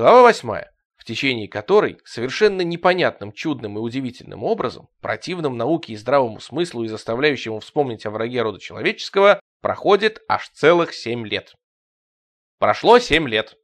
Глава восьмая, в течение которой совершенно непонятным, чудным и удивительным образом, противным науке и здравому смыслу и заставляющему вспомнить о враге рода человеческого, проходит аж целых семь лет. Прошло семь лет.